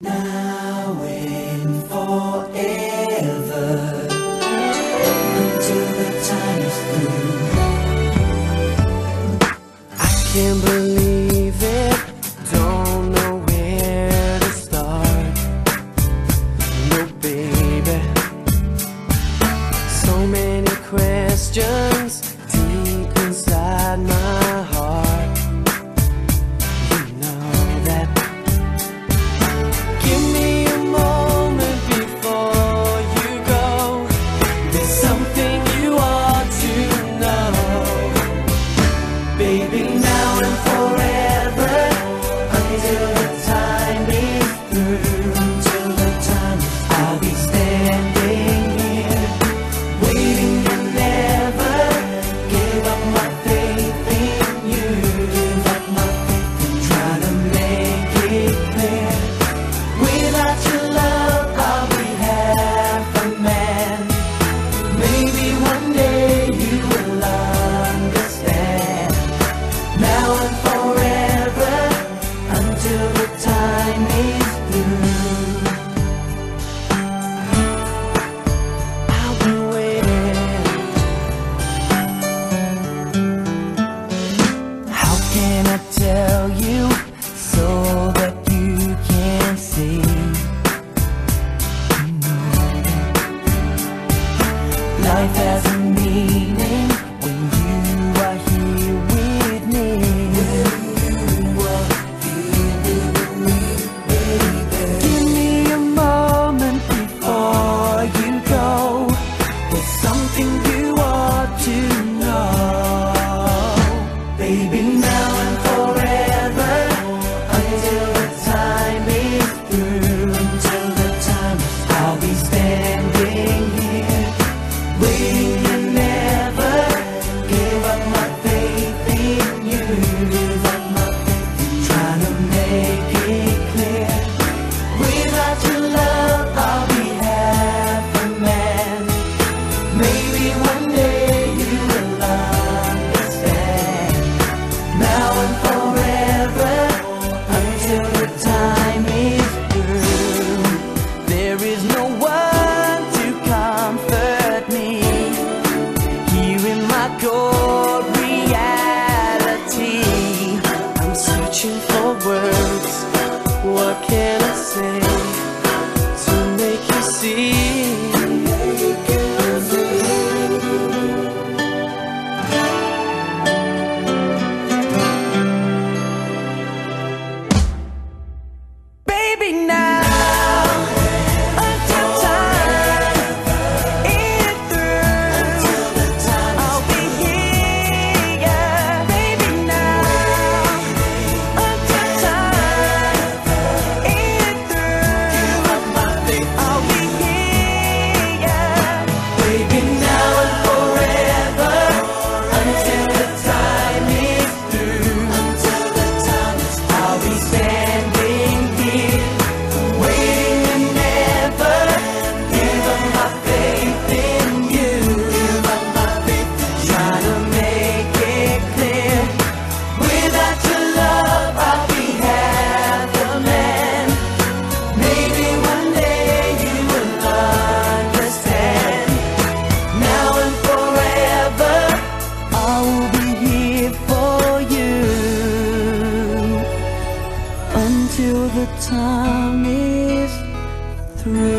Now and forever. Until the time is through. I can't believe it. Don't know where to start. No baby. So many questions Deep inside my life as everything now. through.